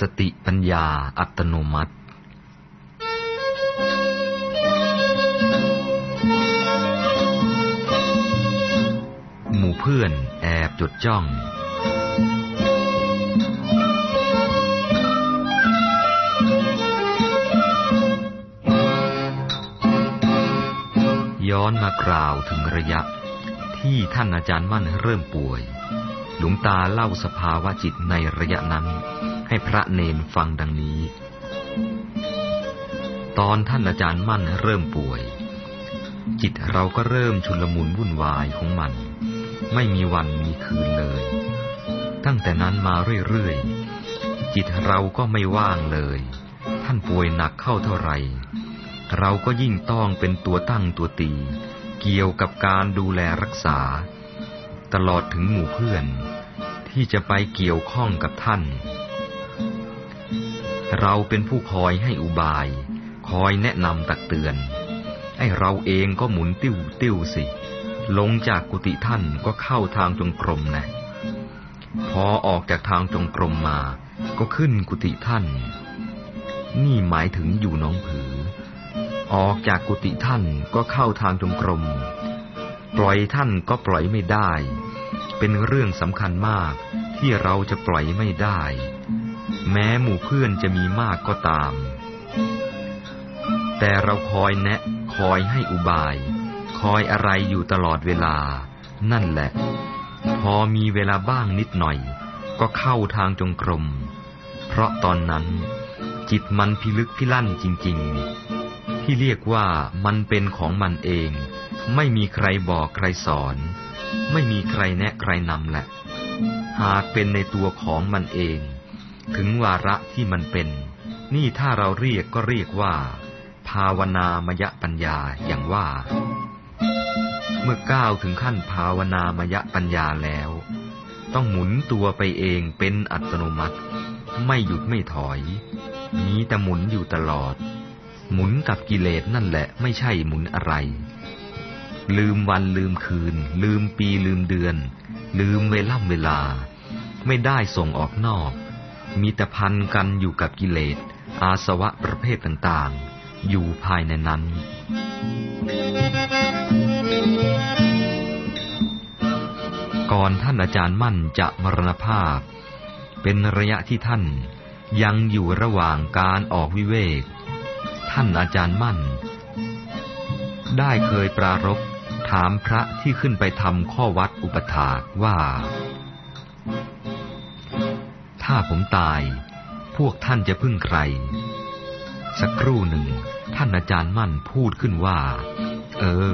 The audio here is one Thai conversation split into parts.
สติปัญญาอัตโนมัติ หมู่เพื่อนแอบจดจ้อง ย้อนมากล่าวถึงระยะ ที่ท่านอาจารย์มั่นเริ่มป่วย หลวงตาเล่าสภาวะจิตในระยะนั้น ให้พระเนนฟังดังนี้ ตอนท่านอาจารย์มั่นเริ่มป่วย จิตเราก็เริ่มชุลมุนวุ่นวายของมัน ไม่มีวันมีคืนเลย ตั้งแต่นั้นมาเรื่อยๆ จิตเราก็ไม่ว่างเลย ท่านป่วยหนักเข้าเท่าไหร่ เราก็ยิ่งต้องเป็นตัวตั้งตัวตี เกี่ยวกับการดูแลรักษา ตลอดถึงหมู่เพื่อนที่จะไปเกี่ยวข้องกับท่าน เราเป็นผู้คอยให้อุบาย คอยแนะนำตักเตือน ไอ้เราเองก็หมุนติ้วติ้วสิ ลงจากกุฏิท่านก็เข้าทางจงกรมนะ พอออกจากทางจงกรมมา ก็ขึ้นกุฏิท่าน นี่หมายถึงอยู่น้องผือ ออกจากกุฏิท่านก็เข้าทางจงกรม ปล่อยท่านก็ปล่อยไม่ได้ เป็นเรื่องสำคัญมากที่เราจะปล่อยไม่ได้ แม้หมู่เพื่อนจะมีมากก็ตาม แต่เราคอยแนะ คอยให้อุบาย คอยอะไรอยู่ตลอดเวลา นั่นแหละ พอมีเวลาบ้างนิดหน่อย ก็เข้าทางจงกรม เพราะตอนนั้น จิตมันพิลึกพิลั่นจริง ๆ ที่เรียกว่ามันเป็นของมันเอง ไม่มีใครบอกใครสอน ไม่มีใครแนะใครนำแหละ หากเป็นในตัวของมันเอง ถึงวาระที่มันเป็น นี่ถ้าเราเรียกก็เรียกว่า ภาวนามยปัญญาอย่างว่า เมื่อก้าวถึงขั้นภาวนามยปัญญาแล้ว ต้องหมุนตัวไปเองเป็นอัตโนมัติ ไม่หยุดไม่ถอยมีแต่หมุนอยู่ตลอด หมุนกับกิเลสนั่นแหละไม่ใช่หมุนอะไร ลืมวันลืมคืน ลืมปีลืมเดือน ลืมเวล่ำเวลา ไม่ได้ส่งออกนอก มีแต่พันกันอยู่กับกิเลส อาสวะประเภทต่างๆ อยู่ภายในนั้น ก่อนท่านอาจารย์มั่นจะมรณภาพ เป็นระยะที่ท่านยังอยู่ระหว่างการออกวิเวก ท่านอาจารย์มั่น ได้เคยปรารบถามพระที่ขึ้นไปทำข้อวัดอุปถากว่า ถ้าผมตาย พวกท่านจะพึ่งใคร สักครู่หนึ่ง ท่านอาจารย์มั่นพูดขึ้นว่า เออ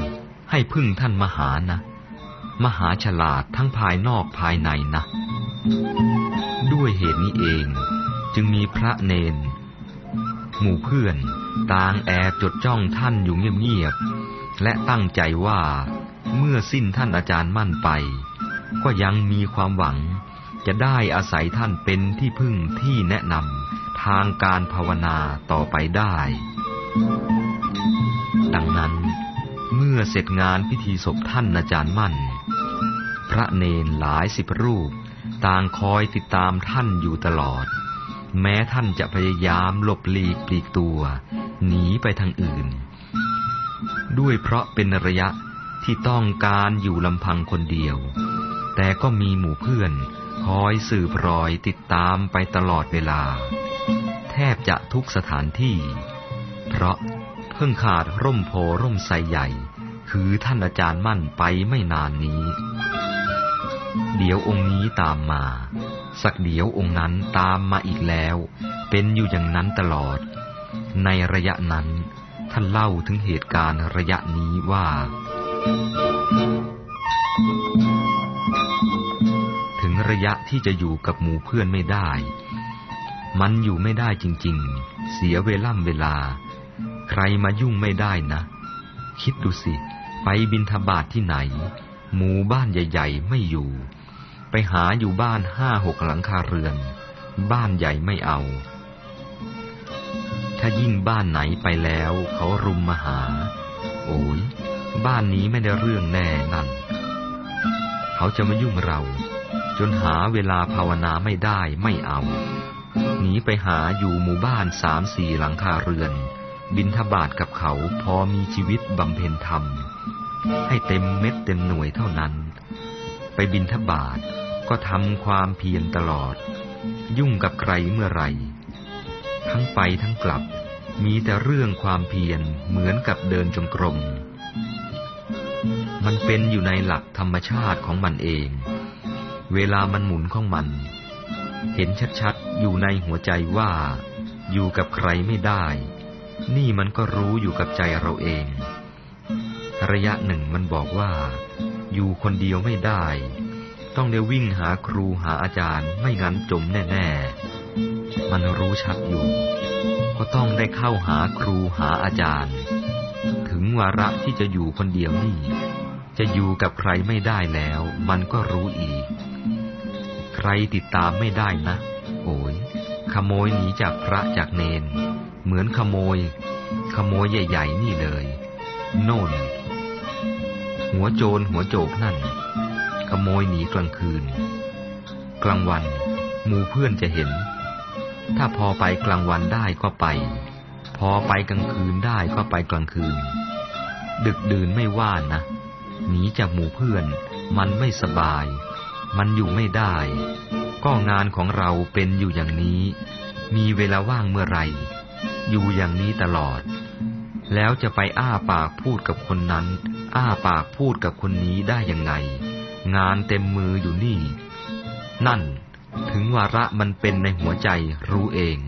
ให้พึ่งท่านมหานะ มหาฉลาดทั้งภายนอกภายในนะ ด้วยเหตุนี้เอง จึงมีพระเนน หมู่เพื่อนต่างแอบจดจ้องท่านอยู่เงียบๆ และตั้งใจว่าเมื่อสิ้นท่านอาจารย์มั่นไป ก็ยังมีความหวัง จะได้อาศัยท่านเป็นที่พึ่งที่แนะนำทางการภาวนาต่อไปได้ ดังนั้นเมื่อเสร็จงานพิธีศพท่านอาจารย์มั่น พระเนนหลายสิบรูป ต่างคอยติดตามท่านอยู่ตลอด แม้ท่านจะพยายามหลบหลีกปลีกตัว หนีไปทางอื่น ด้วยเพราะเป็นระยะที่ต้องการอยู่ลำพังคนเดียว แต่ก็มีหมู่เพื่อน คอยสืบรอยติดตามไปตลอดเวลา แทบจะทุกสถานที่ เพราะเพิ่งขาดร่มโพร่มไทรใหญ่ คือท่านอาจารย์มั่นไปไม่นานนี้ เดี๋ยวองค์นี้ตามมา สักเดี๋ยวองค์นั้นตามมาอีกแล้ว เป็นอยู่อย่างนั้นตลอด ในระยะนั้น ท่านเล่าถึงเหตุการณ์ระยะนี้ว่าถึง ระยะที่จะอยู่กับหมู่เพื่อนไม่ได้ มันอยู่ไม่ได้จริงๆ เสียเวล่ำเวลา ใครมายุ่งไม่ได้นะ คิดดูสิ ไปบินทบาทที่ไหน หมู่บ้านใหญ่ ๆ ไม่อยู่ ไปหาอยู่บ้านห้าหกหลังคาเรือน บ้านใหญ่ไม่เอา ถ้ายิ่งบ้านไหนไปแล้วเขารุมมาหา โอ้ยบ้านนี้ไม่ได้เรื่องแน่นั่น เขาจะมายุ่งเรา จนหาเวลาภาวนาไม่ได้ไม่เอา หนีไปหาอยู่หมู่บ้านสามสี่หลังคาเรือน บินทบาทกับเขาพอมีชีวิตบำเพ็ญธรรม ให้เต็มเม็ดเต็มหน่วยเท่านั้น ไปบินทบาทก็ทำความเพียรตลอด ยุ่งกับใครเมื่อไหร่ ทั้งไปทั้งกลับมีแต่เรื่องความเพียรเหมือนกับเดินจงกรม มันเป็นอยู่ในหลักธรรมชาติของมันเอง เวลามันหมุนของมัน เห็นชัดๆ อยู่ในหัวใจว่า อยู่กับใครไม่ได้ นี่มันก็รู้อยู่กับใจเราเอง ระยะหนึ่งมันบอกว่า อยู่คนเดียวไม่ได้ ต้องได้วิ่งหาครูหาอาจารย์ไม่งั้นจมแน่ๆ มันรู้ชัดอยู่ ก็ต้องได้เข้าหาครูหาอาจารย์ ถึงวาระที่จะอยู่คนเดียวนี่จะอยู่กับใครไม่ได้แล้ว มันก็รู้อีก รติดตามไม่ได้นะ โอยขโมยหนีจากพระจากเนน เหมือนขโมย ขโมยใหญ่ ๆ นี่เลย โน่น หัวโจรหัวโจกนั่น ขโมยหนีกลางคืน กลางวันหมูเพื่อนจะเห็น ถ้าพอไปกลางวันได้ก็ไป พอไปกลางคืนได้ก็ไปกลางคืน ดึกดื่นไม่ว่านะ หนีจากหมู่เพื่อนมันไม่สบาย มันอยู่ไม่ได้ ก็งานของเราเป็นอยู่อย่างนี้ มีเวลาว่างเมื่อไร อยู่อย่างนี้ตลอด แล้วจะไปอ้าปากพูดกับคนนั้น อ้าปากพูดกับคนนี้ได้ยังไง งานเต็มมืออยู่นี่ นั่น ถึงวาระมันเป็นในหัวใจรู้เอง